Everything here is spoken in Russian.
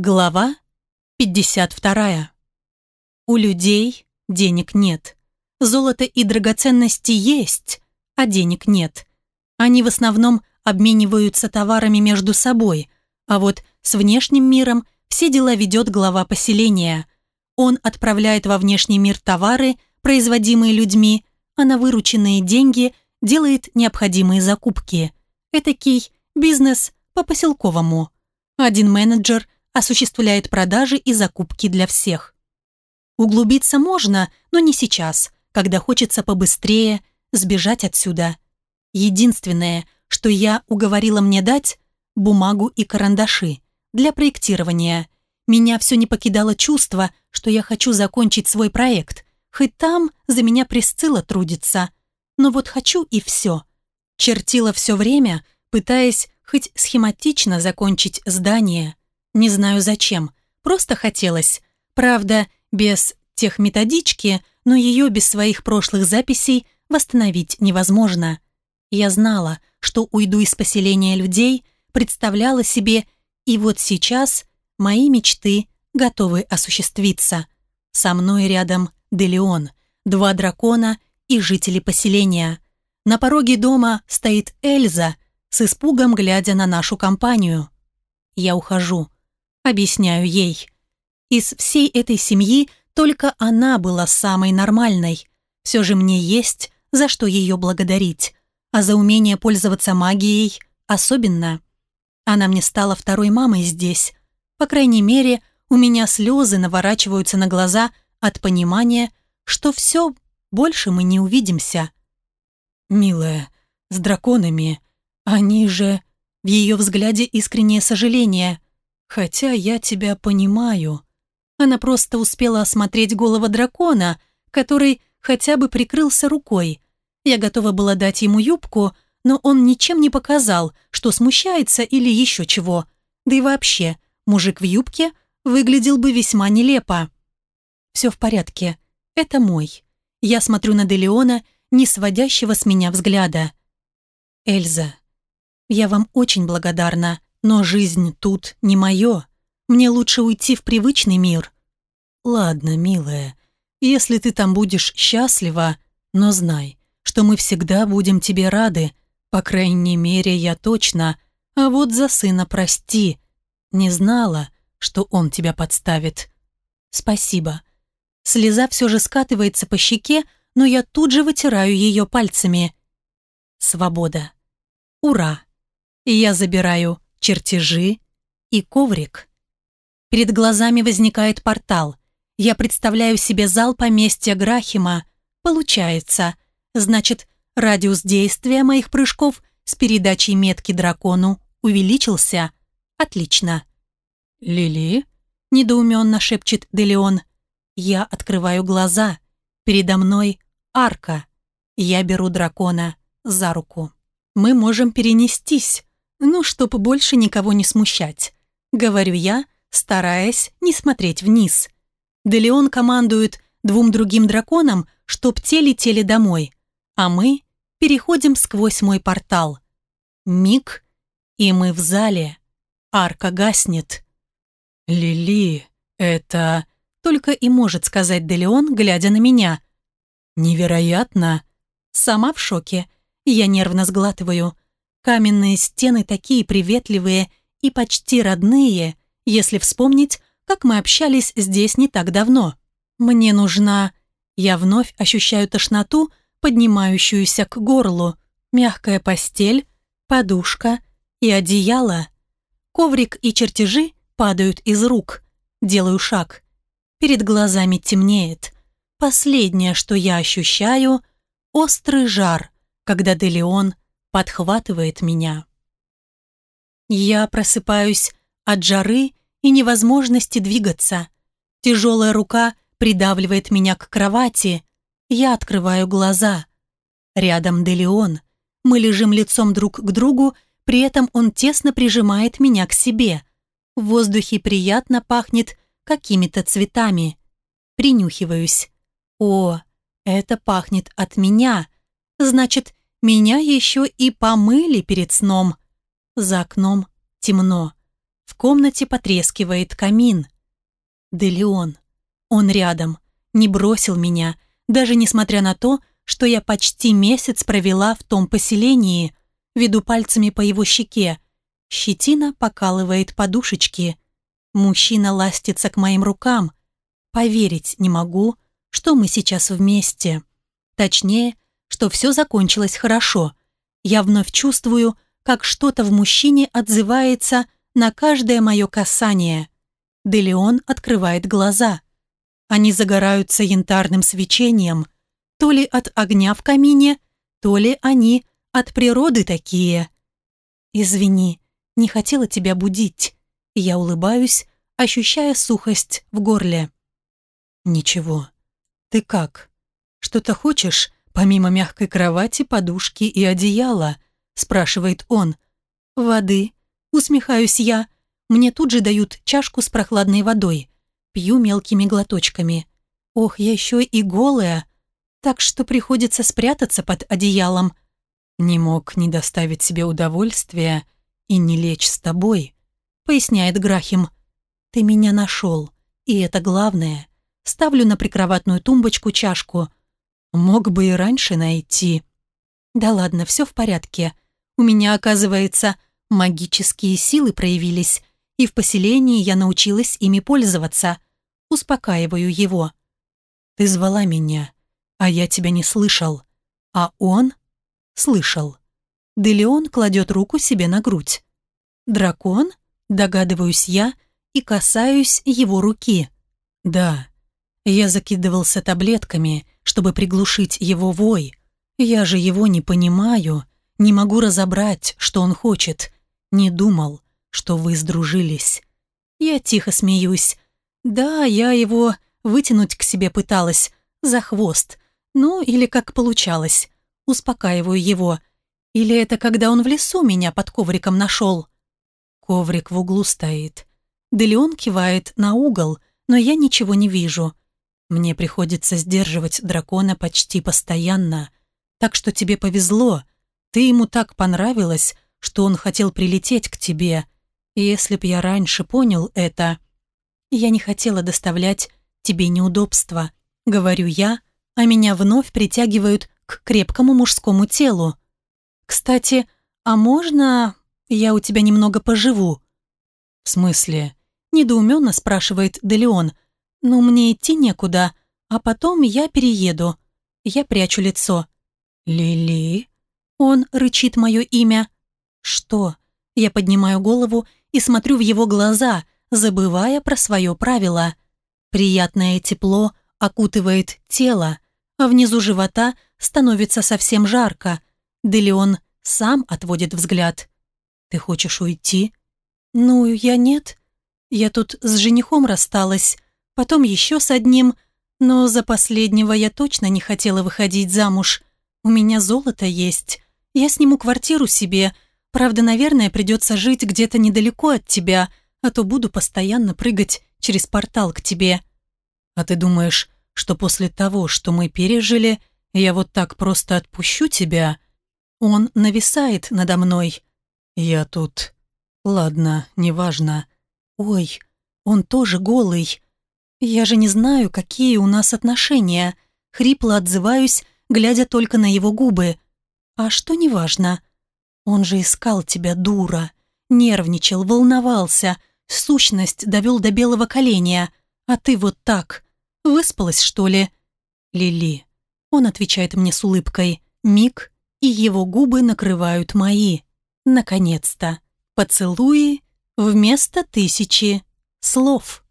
Глава 52. У людей денег нет. Золото и драгоценности есть, а денег нет. Они в основном обмениваются товарами между собой, а вот с внешним миром все дела ведет глава поселения. Он отправляет во внешний мир товары, производимые людьми, а на вырученные деньги делает необходимые закупки. Этакий бизнес по поселковому. Один менеджер – осуществляет продажи и закупки для всех. Углубиться можно, но не сейчас, когда хочется побыстрее сбежать отсюда. Единственное, что я уговорила мне дать, бумагу и карандаши для проектирования. Меня все не покидало чувство, что я хочу закончить свой проект, хоть там за меня Присцилла трудится. Но вот хочу и все. Чертила все время, пытаясь хоть схематично закончить здание, не знаю зачем, просто хотелось. Правда, без тех методички, но ее без своих прошлых записей восстановить невозможно. Я знала, что уйду из поселения людей, представляла себе, и вот сейчас мои мечты готовы осуществиться. Со мной рядом Делеон, два дракона и жители поселения. На пороге дома стоит Эльза, с испугом глядя на нашу компанию. Я ухожу. Объясняю ей. Из всей этой семьи только она была самой нормальной. Все же мне есть за что ее благодарить, а за умение пользоваться магией особенно. Она мне стала второй мамой здесь. По крайней мере, у меня слезы наворачиваются на глаза от понимания, что все, больше мы не увидимся. «Милая, с драконами, они же...» В ее взгляде искреннее сожаление. Хотя я тебя понимаю. Она просто успела осмотреть голого дракона, который хотя бы прикрылся рукой. Я готова была дать ему юбку, но он ничем не показал, что смущается или еще чего. Да и вообще, мужик в юбке выглядел бы весьма нелепо. Все в порядке. Это мой. Я смотрю на Делеона, не сводящего с меня взгляда. Эльза, я вам очень благодарна. Но жизнь тут не мое. Мне лучше уйти в привычный мир. Ладно, милая, если ты там будешь счастлива, но знай, что мы всегда будем тебе рады. По крайней мере, я точно. А вот за сына прости. Не знала, что он тебя подставит. Спасибо. Слеза все же скатывается по щеке, но я тут же вытираю ее пальцами. Свобода. Ура! И я забираю чертежи и коврик. Перед глазами возникает портал. Я представляю себе зал поместья Грахима. Получается. Значит, радиус действия моих прыжков с передачей метки дракону увеличился. Отлично. «Лили?» – недоуменно шепчет Делеон. Я открываю глаза. Передо мной арка. Я беру дракона за руку. Мы можем перенестись. Ну, чтобы больше никого не смущать. Говорю я, стараясь не смотреть вниз. Делеон командует двум другим драконам, чтоб те летели домой, а мы переходим сквозь мой портал. Миг, и мы в зале. Арка гаснет. «Лили, это...» Только и может сказать Делеон, глядя на меня. «Невероятно!» Сама в шоке. Я нервно сглатываю. Каменные стены такие приветливые и почти родные, если вспомнить, как мы общались здесь не так давно. Мне нужна... Я вновь ощущаю тошноту, поднимающуюся к горлу. Мягкая постель, подушка и одеяло. Коврик и чертежи падают из рук. Делаю шаг. Перед глазами темнеет. Последнее, что я ощущаю, острый жар, когда Делеон подхватывает меня. Я просыпаюсь от жары и невозможности двигаться. Тяжелая рука придавливает меня к кровати. Я открываю глаза. Рядом Делеон. Мы лежим лицом друг к другу, при этом он тесно прижимает меня к себе. В воздухе приятно пахнет какими-то цветами. Принюхиваюсь. О, это пахнет от меня. Значит, меня еще и помыли перед сном. За окном темно. В комнате потрескивает камин. Делеон. Он рядом. Не бросил меня, даже несмотря на то, что я почти месяц провела в том поселении. Веду пальцами по его щеке. Щетина покалывает подушечки. Мужчина ластится к моим рукам. Поверить не могу, что мы сейчас вместе. Точнее, что все закончилось хорошо. Я вновь чувствую, как что-то в мужчине отзывается на каждое мое касание. Делеон открывает глаза. Они загораются янтарным свечением, то ли от огня в камине, то ли они от природы такие. «Извини, не хотела тебя будить». Я улыбаюсь, ощущая сухость в горле. «Ничего. Ты как? Что-то хочешь?» помимо мягкой кровати, подушки и одеяла?» – спрашивает он. «Воды». Усмехаюсь я. Мне тут же дают чашку с прохладной водой. Пью мелкими глоточками. Ох, я еще и голая. Так что приходится спрятаться под одеялом. «Не мог не доставить себе удовольствия и не лечь с тобой», — поясняет Грахим. «Ты меня нашел, и это главное. Ставлю на прикроватную тумбочку чашку — Мог бы и раньше найти. Да ладно, все в порядке. У меня, оказывается, магические силы проявились, и в поселении я научилась ими пользоваться. Успокаиваю его. Ты звала меня, а я тебя не слышал. А он слышал. Делеон кладет руку себе на грудь. «Дракон?» – догадываюсь я и касаюсь его руки. «Да». Я закидывался таблетками – чтобы приглушить его вой. Я же его не понимаю, не могу разобрать, что он хочет. Не думал, что вы сдружились. Я тихо смеюсь. Да, я его вытянуть к себе пыталась, за хвост. Ну, или как получалось. Успокаиваю его. Или это когда он в лесу меня под ковриком нашел? Коврик в углу стоит. Делеон кивает на угол, но я ничего не вижу. Мне приходится сдерживать дракона почти постоянно. Так что тебе повезло. Ты ему так понравилась, что он хотел прилететь к тебе. Если б я раньше понял это... Я не хотела доставлять тебе неудобства. Говорю я, а меня вновь притягивают к крепкому мужскому телу. Кстати, а можно я у тебя немного поживу?» «В смысле?» – недоуменно спрашивает Делеон – ну мне идти некуда, а потом я перееду». Я прячу лицо. «Лили?» Он рычит мое имя. «Что?» Я поднимаю голову и смотрю в его глаза, забывая про свое правило. Приятное тепло окутывает тело, а внизу живота становится совсем жарко. Делеон сам отводит взгляд. «Ты хочешь уйти?» «Ну, я нет. Я тут с женихом рассталась потом еще с одним, но за последнего я точно не хотела выходить замуж. У меня золото есть. Я сниму квартиру себе. Правда, наверное, придется жить где-то недалеко от тебя, а то буду постоянно прыгать через портал к тебе. А ты думаешь, что после того, что мы пережили, я вот так просто отпущу тебя? Он нависает надо мной. Я тут... Ладно, неважно. Ой, он тоже голый. «Я же не знаю, какие у нас отношения», — хрипло отзываюсь, глядя только на его губы. «А что неважно?» «Он же искал тебя, дура!» Нервничал, волновался, сущность довел до белого коленя. «А ты вот так! Выспалась, что ли?» «Лили!» Он отвечает мне с улыбкой. Миг, и его губы накрывают мои. Наконец-то! Поцелуи вместо тысячи слов.